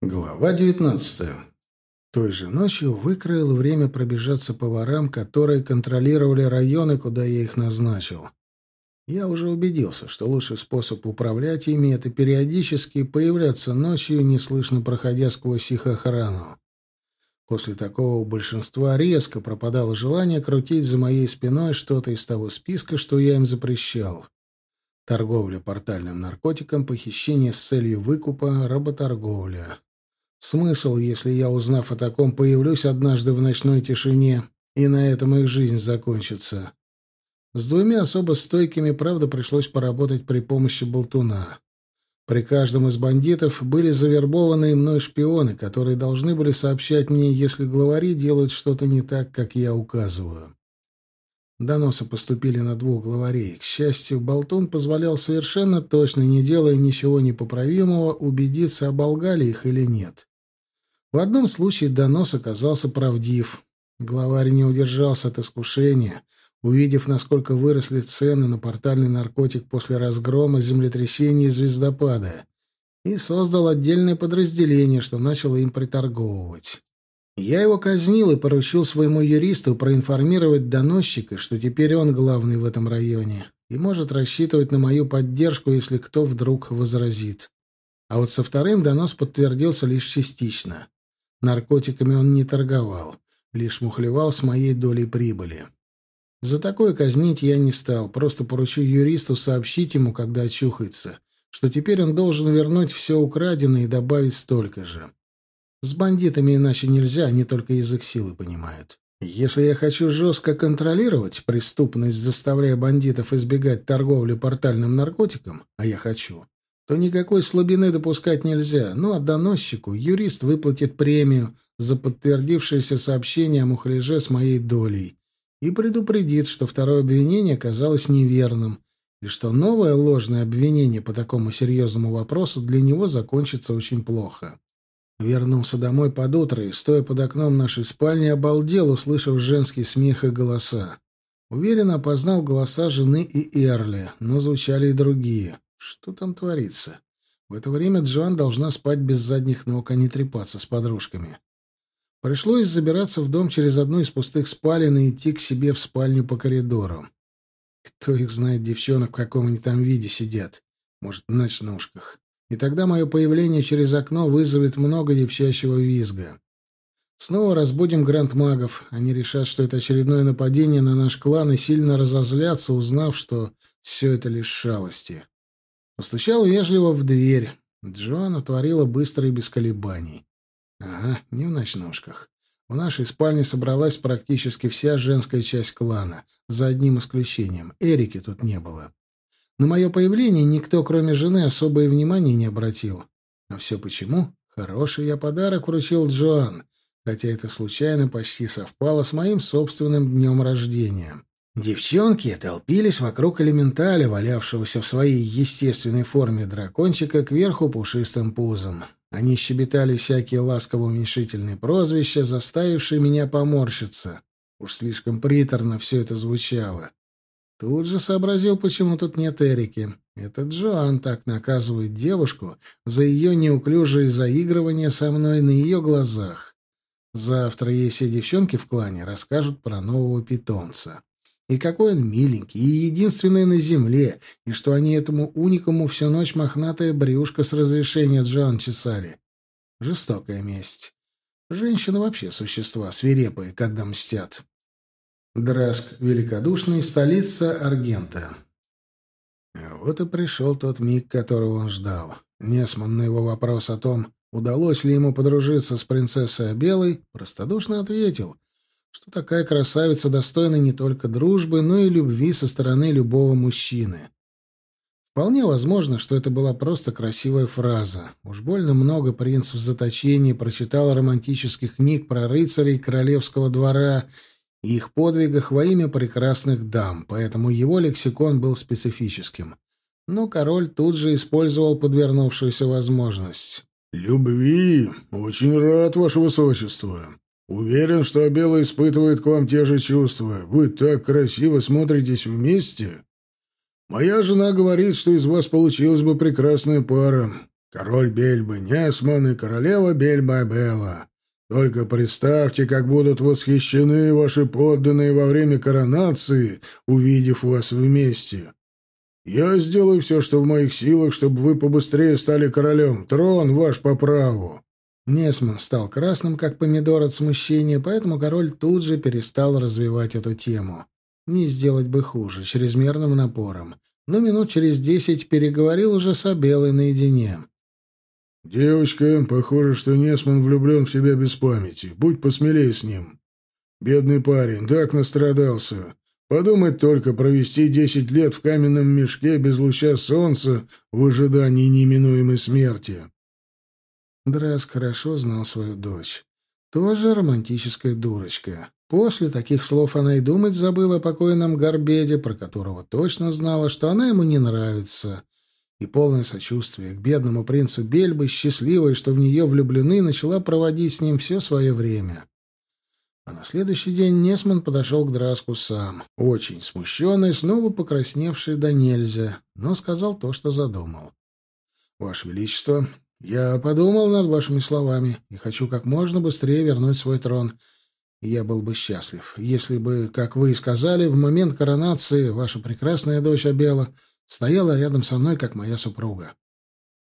Глава девятнадцатая. Той же ночью выкроил время пробежаться по ворам, которые контролировали районы, куда я их назначил. Я уже убедился, что лучший способ управлять ими — это периодически появляться ночью, неслышно проходя сквозь их охрану. После такого у большинства резко пропадало желание крутить за моей спиной что-то из того списка, что я им запрещал. Торговля портальным наркотиком, похищение с целью выкупа, работорговля. Смысл, если я, узнав о таком, появлюсь однажды в ночной тишине, и на этом их жизнь закончится? С двумя особо стойкими, правда, пришлось поработать при помощи болтуна. При каждом из бандитов были завербованы мной шпионы, которые должны были сообщать мне, если главари делают что-то не так, как я указываю. Доносы поступили на двух главарей. К счастью, Болтун позволял совершенно точно, не делая ничего непоправимого, убедиться, оболгали их или нет. В одном случае донос оказался правдив. Главарь не удержался от искушения, увидев, насколько выросли цены на портальный наркотик после разгрома землетрясения и звездопада, и создал отдельное подразделение, что начало им приторговывать. Я его казнил и поручил своему юристу проинформировать доносчика, что теперь он главный в этом районе и может рассчитывать на мою поддержку, если кто вдруг возразит. А вот со вторым донос подтвердился лишь частично. Наркотиками он не торговал, лишь мухлевал с моей долей прибыли. За такое казнить я не стал, просто поручу юристу сообщить ему, когда очухается, что теперь он должен вернуть все украденное и добавить столько же. С бандитами иначе нельзя, они только язык силы понимают. Если я хочу жестко контролировать преступность, заставляя бандитов избегать торговли портальным наркотиком, а я хочу, то никакой слабины допускать нельзя. Ну, а доносчику юрист выплатит премию за подтвердившееся сообщение о мухляже с моей долей и предупредит, что второе обвинение оказалось неверным, и что новое ложное обвинение по такому серьезному вопросу для него закончится очень плохо. Вернулся домой под утро и, стоя под окном нашей спальни, обалдел, услышав женский смех и голоса. Уверенно опознал голоса жены и Эрли, но звучали и другие. Что там творится? В это время Джоан должна спать без задних ног, а не трепаться с подружками. Пришлось забираться в дом через одну из пустых спален и идти к себе в спальню по коридору. Кто их знает, девчонок, в каком они там виде сидят? Может, в ночнушках. И тогда мое появление через окно вызовет много девчачьего визга. Снова разбудим гранд-магов. Они решат, что это очередное нападение на наш клан и сильно разозлятся, узнав, что все это лишь шалости. Постучал вежливо в дверь. Джоан отворила быстро и без колебаний. Ага, не в ночнушках. В нашей спальне собралась практически вся женская часть клана, за одним исключением. Эрики тут не было. На мое появление никто, кроме жены, особое внимание не обратил. А все почему? Хороший я подарок вручил Джоан, хотя это случайно почти совпало с моим собственным днем рождения. Девчонки толпились вокруг элементаля, валявшегося в своей естественной форме дракончика кверху пушистым пузом. Они щебетали всякие ласково-уменьшительные прозвища, заставившие меня поморщиться. Уж слишком приторно все это звучало. Тут же сообразил, почему тут нет Эрики. Это Джоан так наказывает девушку за ее неуклюжее заигрывание со мной на ее глазах. Завтра ей все девчонки в клане расскажут про нового питомца. И какой он миленький, и единственный на земле, и что они этому уникому всю ночь мохнатая брюшка с разрешения Джоан чесали. Жестокая месть. Женщины вообще существа свирепые, когда мстят. Драск великодушный, столица Аргента. Вот и пришел тот миг, которого он ждал. Несман на его вопрос о том, удалось ли ему подружиться с принцессой Белой, простодушно ответил — что такая красавица достойна не только дружбы, но и любви со стороны любого мужчины. Вполне возможно, что это была просто красивая фраза. Уж больно много принцев в заточении прочитал романтических книг про рыцарей королевского двора и их подвигах во имя прекрасных дам, поэтому его лексикон был специфическим. Но король тут же использовал подвернувшуюся возможность. «Любви! Очень рад, ваше высочество!» Уверен, что Абела испытывает к вам те же чувства. Вы так красиво смотритесь вместе. Моя жена говорит, что из вас получилась бы прекрасная пара. Король Бельбы Несман и королева Бельба Абела. Только представьте, как будут восхищены ваши подданные во время коронации, увидев вас вместе. Я сделаю все, что в моих силах, чтобы вы побыстрее стали королем. Трон ваш по праву». Несман стал красным, как помидор от смущения, поэтому король тут же перестал развивать эту тему. Не сделать бы хуже, чрезмерным напором. Но минут через десять переговорил уже с Абелой наедине. «Девочка, похоже, что Несман влюблен в тебя без памяти. Будь посмелее с ним. Бедный парень, так настрадался. Подумать только, провести десять лет в каменном мешке без луча солнца в ожидании неминуемой смерти». Драс хорошо знал свою дочь. Тоже романтическая дурочка. После таких слов она и думать забыла о покойном Горбеде, про которого точно знала, что она ему не нравится — и полное сочувствие к бедному принцу Бельбы, счастливой, что в нее влюблены, начала проводить с ним все свое время. А на следующий день Несман подошел к Драску сам, очень смущенный, снова покрасневший до нельзя, но сказал то, что задумал. «Ваше Величество, я подумал над вашими словами и хочу как можно быстрее вернуть свой трон. Я был бы счастлив, если бы, как вы и сказали, в момент коронации ваша прекрасная дочь Абела — стояла рядом со мной, как моя супруга.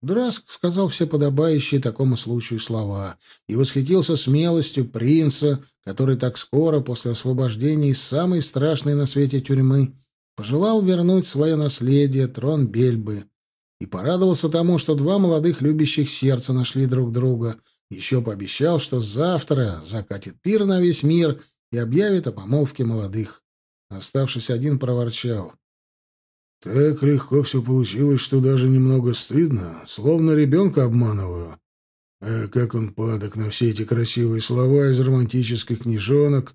Драск сказал все подобающие такому случаю слова и восхитился смелостью принца, который так скоро после освобождения из самой страшной на свете тюрьмы пожелал вернуть свое наследие, трон Бельбы, и порадовался тому, что два молодых любящих сердца нашли друг друга, еще пообещал, что завтра закатит пир на весь мир и объявит о помолвке молодых. Оставшись один, проворчал. Так легко все получилось, что даже немного стыдно, словно ребенка обманываю. А как он падок на все эти красивые слова из романтических книжонок,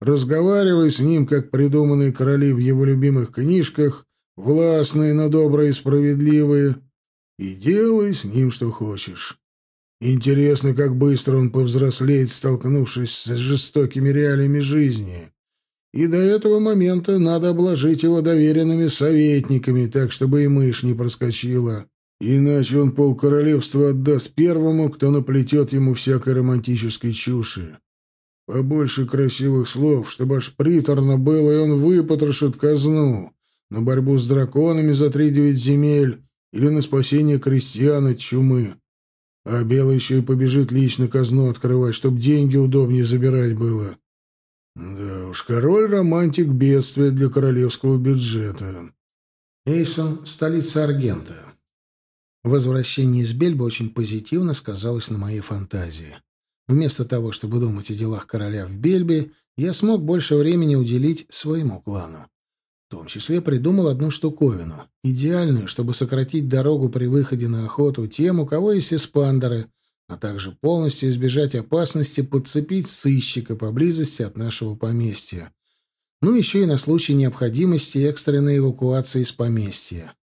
разговаривай с ним, как придуманные короли в его любимых книжках, властные, но добрые и справедливые, и делай с ним, что хочешь. Интересно, как быстро он повзрослеет, столкнувшись с жестокими реалиями жизни и до этого момента надо обложить его доверенными советниками, так чтобы и мышь не проскочила. Иначе он полкоролевства отдаст первому, кто наплетет ему всякой романтической чуши. Побольше красивых слов, чтобы аж приторно было, и он выпотрошит казну на борьбу с драконами за три девять земель или на спасение крестьян от чумы. А Белый еще и побежит лично казну открывать, чтобы деньги удобнее забирать было. Да уж, король-романтик бедствия для королевского бюджета. Эйсон — столица Аргента. Возвращение из Бельба очень позитивно сказалось на моей фантазии. Вместо того, чтобы думать о делах короля в Бельбе, я смог больше времени уделить своему клану. В том числе придумал одну штуковину, идеальную, чтобы сократить дорогу при выходе на охоту тем, у кого есть эспандеры — а также полностью избежать опасности подцепить сыщика поблизости от нашего поместья. Ну, еще и на случай необходимости экстренной эвакуации из поместья.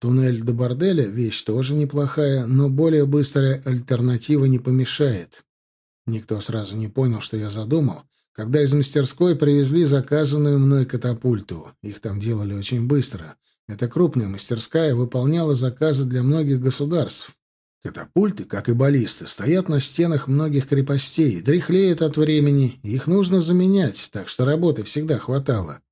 Туннель до борделя — вещь тоже неплохая, но более быстрая альтернатива не помешает. Никто сразу не понял, что я задумал, когда из мастерской привезли заказанную мной катапульту. Их там делали очень быстро. Эта крупная мастерская выполняла заказы для многих государств, Катапульты, как и баллисты, стоят на стенах многих крепостей, дряхлеют от времени, их нужно заменять, так что работы всегда хватало.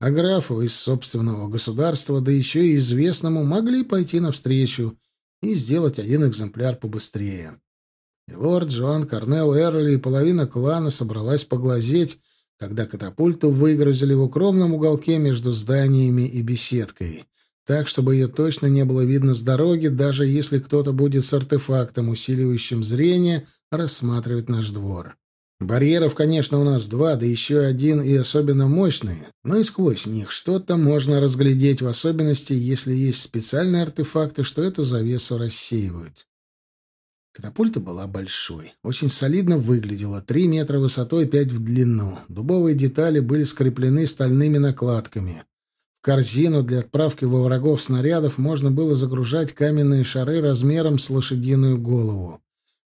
А графу из собственного государства, да еще и известному, могли пойти навстречу и сделать один экземпляр побыстрее. И лорд Джоан Корнел Эрли и половина клана собралась поглазеть, когда катапульту выгрузили в укромном уголке между зданиями и беседкой так, чтобы ее точно не было видно с дороги, даже если кто-то будет с артефактом, усиливающим зрение, рассматривать наш двор. Барьеров, конечно, у нас два, да еще один и особенно мощный, но и сквозь них что-то можно разглядеть, в особенности, если есть специальные артефакты, что эту завесу рассеивают. Катапульта была большой, очень солидно выглядела, три метра высотой, пять в длину. Дубовые детали были скреплены стальными накладками корзину для отправки во врагов снарядов можно было загружать каменные шары размером с лошадиную голову.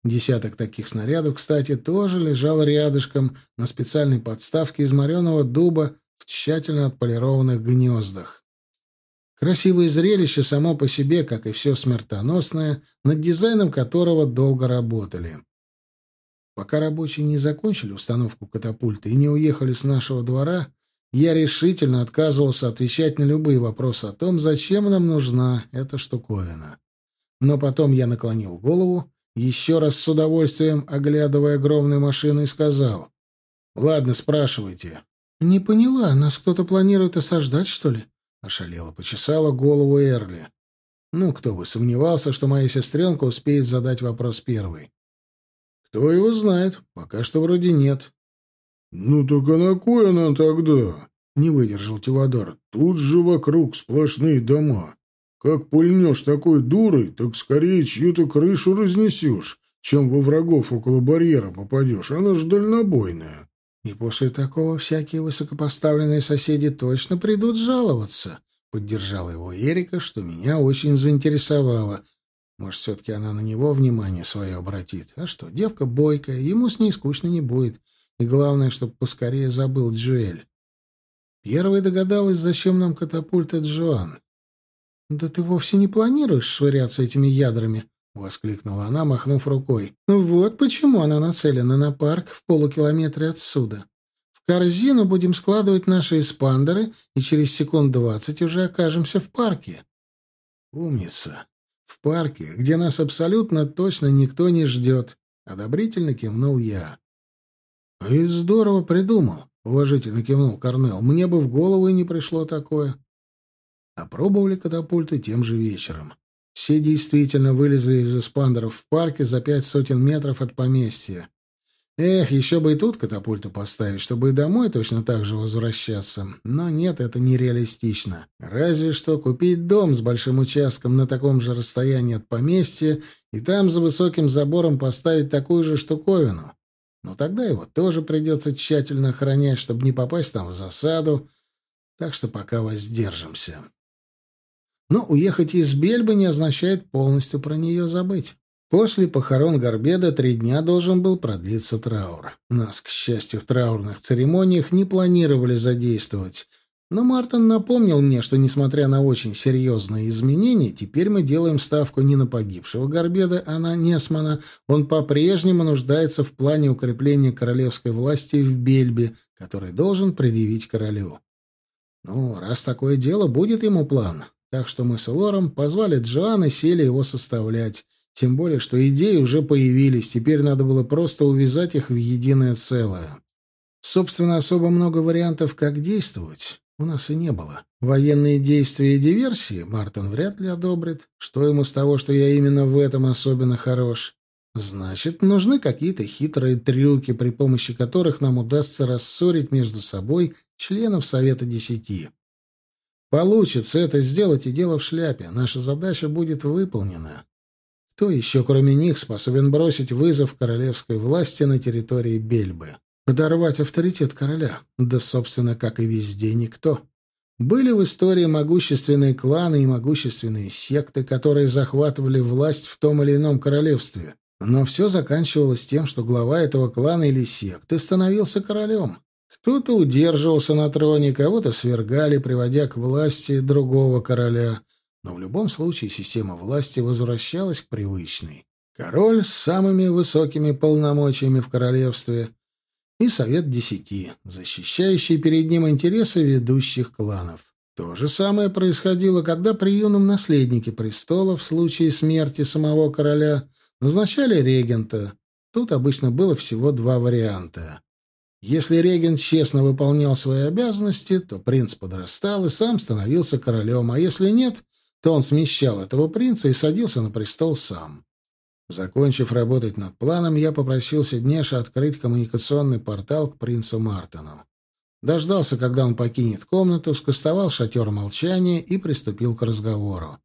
Десяток таких снарядов, кстати, тоже лежал рядышком на специальной подставке из мореного дуба в тщательно отполированных гнездах. Красивое зрелище само по себе, как и все смертоносное, над дизайном которого долго работали. Пока рабочие не закончили установку катапульты и не уехали с нашего двора, я решительно отказывался отвечать на любые вопросы о том, зачем нам нужна эта штуковина. Но потом я наклонил голову, еще раз с удовольствием оглядывая огромную машину, и сказал, «Ладно, спрашивайте». «Не поняла, нас кто-то планирует осаждать, что ли?» Ошалела, почесала голову Эрли. Ну, кто бы сомневался, что моя сестренка успеет задать вопрос первой. Кто его знает? Пока что вроде нет. «Ну так а на кой она тогда?» — не выдержал Тивадар. «Тут же вокруг сплошные дома. Как пульнешь такой дурой, так скорее чью-то крышу разнесешь, чем во врагов около барьера попадешь. Она же дальнобойная». И после такого всякие высокопоставленные соседи точно придут жаловаться. Поддержала его Эрика, что меня очень заинтересовало. Может, все-таки она на него внимание свое обратит. А что, девка бойкая, ему с ней скучно не будет. И главное, чтобы поскорее забыл Джуэль. Первой догадалась, зачем нам катапульта Джоан. «Да ты вовсе не планируешь швыряться этими ядрами?» — воскликнула она, махнув рукой. «Ну вот почему она нацелена на парк в полукилометре отсюда. В корзину будем складывать наши эспандеры, и через секунд двадцать уже окажемся в парке». «Умница! В парке, где нас абсолютно точно никто не ждет», — одобрительно кивнул я. «А ведь здорово придумал», — уважительно кивнул Корнел. «Мне бы в голову и не пришло такое». Опробовали катапульты тем же вечером. Все действительно вылезли из эспандеров в парке за пять сотен метров от поместья. Эх, еще бы и тут катапульту поставить, чтобы и домой точно так же возвращаться. Но нет, это нереалистично. Разве что купить дом с большим участком на таком же расстоянии от поместья и там за высоким забором поставить такую же штуковину. Но тогда его тоже придется тщательно охранять, чтобы не попасть там в засаду. Так что пока воздержимся. Но уехать из Бельбы не означает полностью про нее забыть. После похорон Горбеда три дня должен был продлиться траур. Нас, к счастью, в траурных церемониях не планировали задействовать. Но Мартин напомнил мне, что, несмотря на очень серьезные изменения, теперь мы делаем ставку не на погибшего Горбеда, а на Несмана. Он по-прежнему нуждается в плане укрепления королевской власти в Бельбе, который должен предъявить королю. Ну, раз такое дело, будет ему план. Так что мы с Лором позвали Джоан и сели его составлять. Тем более, что идеи уже появились, теперь надо было просто увязать их в единое целое. Собственно, особо много вариантов, как действовать, у нас и не было. Военные действия и диверсии Мартин вряд ли одобрит. Что ему с того, что я именно в этом особенно хорош? Значит, нужны какие-то хитрые трюки, при помощи которых нам удастся рассорить между собой членов Совета Десяти. Получится это сделать, и дело в шляпе. Наша задача будет выполнена. Кто еще, кроме них, способен бросить вызов королевской власти на территории Бельбы? Подорвать авторитет короля? Да, собственно, как и везде, никто. Были в истории могущественные кланы и могущественные секты, которые захватывали власть в том или ином королевстве. Но все заканчивалось тем, что глава этого клана или секты становился королем. Кто-то удерживался на троне, кого-то свергали, приводя к власти другого короля. Но в любом случае система власти возвращалась к привычной. Король с самыми высокими полномочиями в королевстве и Совет Десяти, защищающий перед ним интересы ведущих кланов. То же самое происходило, когда при юном наследнике престола в случае смерти самого короля назначали регента. Тут обычно было всего два варианта. Если регент честно выполнял свои обязанности, то принц подрастал и сам становился королем, а если нет, то он смещал этого принца и садился на престол сам. Закончив работать над планом, я попросил Сиднеша открыть коммуникационный портал к принцу Мартону. Дождался, когда он покинет комнату, скостовал шатер молчания и приступил к разговору.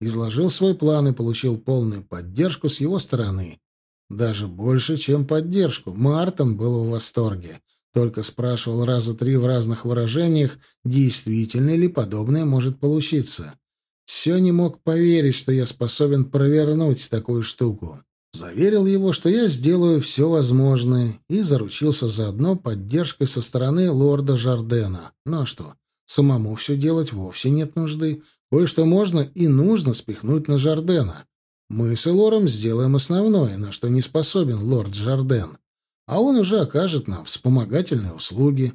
Изложил свой план и получил полную поддержку с его стороны. Даже больше, чем поддержку. Мартон был в восторге. Только спрашивал раза три в разных выражениях, действительно ли подобное может получиться. Все не мог поверить, что я способен провернуть такую штуку. Заверил его, что я сделаю все возможное, и заручился заодно поддержкой со стороны лорда Жардена. Ну а что? Самому все делать вовсе нет нужды. Кое-что можно и нужно спихнуть на Жардена. Мы с Элором сделаем основное, на что не способен лорд Жарден. А он уже окажет нам вспомогательные услуги.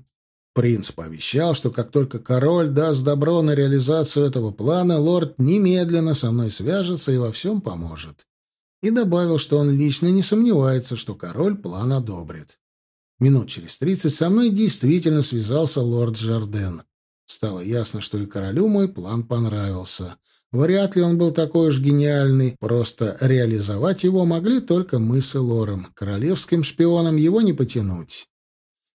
Принц пообещал, что как только король даст добро на реализацию этого плана, лорд немедленно со мной свяжется и во всем поможет. И добавил, что он лично не сомневается, что король план одобрит. Минут через тридцать со мной действительно связался лорд Жарден. Стало ясно, что и королю мой план понравился. Вряд ли он был такой уж гениальный, просто реализовать его могли только мы с Элором. Королевским шпионом его не потянуть.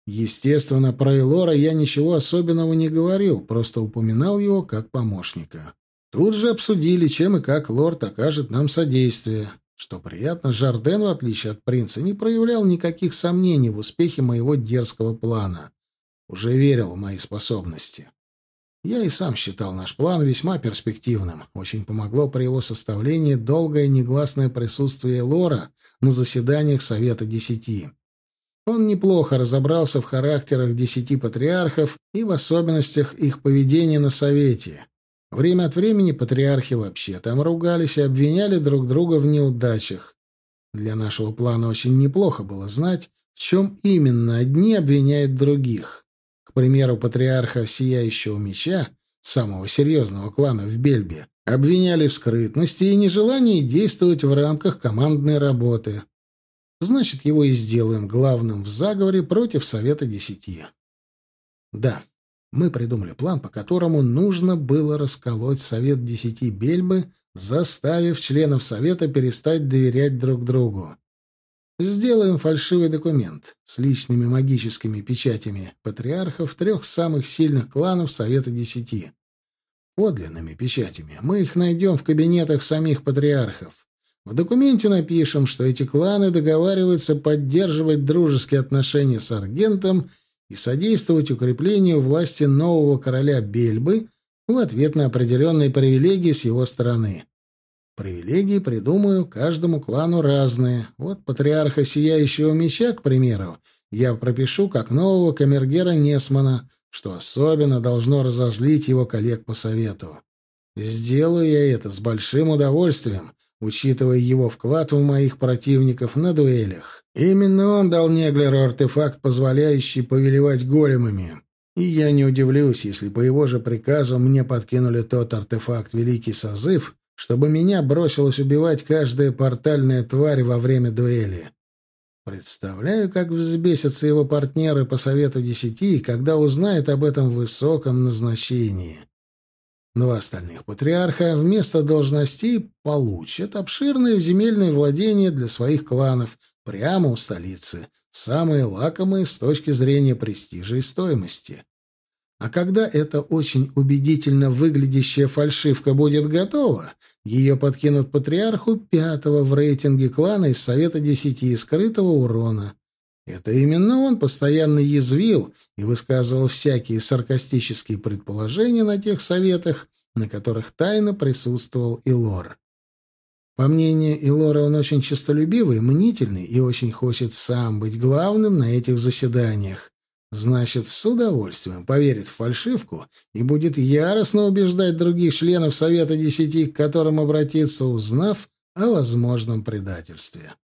Естественно, про Элора я ничего особенного не говорил, просто упоминал его как помощника. Тут же обсудили, чем и как лорд окажет нам содействие. Что приятно, Жарден, в отличие от принца, не проявлял никаких сомнений в успехе моего дерзкого плана. Уже верил в мои способности. Я и сам считал наш план весьма перспективным. Очень помогло при его составлении долгое негласное присутствие Лора на заседаниях Совета Десяти. Он неплохо разобрался в характерах десяти патриархов и в особенностях их поведения на Совете. Время от времени патриархи вообще там ругались и обвиняли друг друга в неудачах. Для нашего плана очень неплохо было знать, в чем именно одни обвиняют других. Примеру, патриарха Сияющего Меча, самого серьезного клана в Бельбе, обвиняли в скрытности и нежелании действовать в рамках командной работы. Значит, его и сделаем главным в заговоре против Совета Десяти. Да, мы придумали план, по которому нужно было расколоть Совет Десяти Бельбы, заставив членов Совета перестать доверять друг другу. Сделаем фальшивый документ с личными магическими печатями патриархов трех самых сильных кланов Совета Десяти. Подлинными печатями. Мы их найдем в кабинетах самих патриархов. В документе напишем, что эти кланы договариваются поддерживать дружеские отношения с Аргентом и содействовать укреплению власти нового короля Бельбы в ответ на определенные привилегии с его стороны. Привилегии, придумаю, каждому клану разные. Вот патриарха Сияющего Меча, к примеру, я пропишу как нового камергера Несмана, что особенно должно разозлить его коллег по совету. Сделаю я это с большим удовольствием, учитывая его вклад в моих противников на дуэлях. Именно он дал Неглеру артефакт, позволяющий повелевать големами. И я не удивлюсь, если по его же приказу мне подкинули тот артефакт «Великий Созыв», чтобы меня бросилась убивать каждая портальная тварь во время дуэли. Представляю, как взбесятся его партнеры по совету десяти, когда узнают об этом высоком назначении. Два остальных патриарха вместо должностей получат обширные земельные владения для своих кланов прямо у столицы, самые лакомые с точки зрения престижа и стоимости. А когда эта очень убедительно выглядящая фальшивка будет готова, ее подкинут патриарху пятого в рейтинге клана из Совета Десяти скрытого урона. Это именно он постоянно язвил и высказывал всякие саркастические предположения на тех советах, на которых тайно присутствовал Илор. По мнению Илора, он очень честолюбивый, мнительный и очень хочет сам быть главным на этих заседаниях. Значит, с удовольствием поверит в фальшивку и будет яростно убеждать других членов Совета Десяти, к которым обратиться, узнав о возможном предательстве.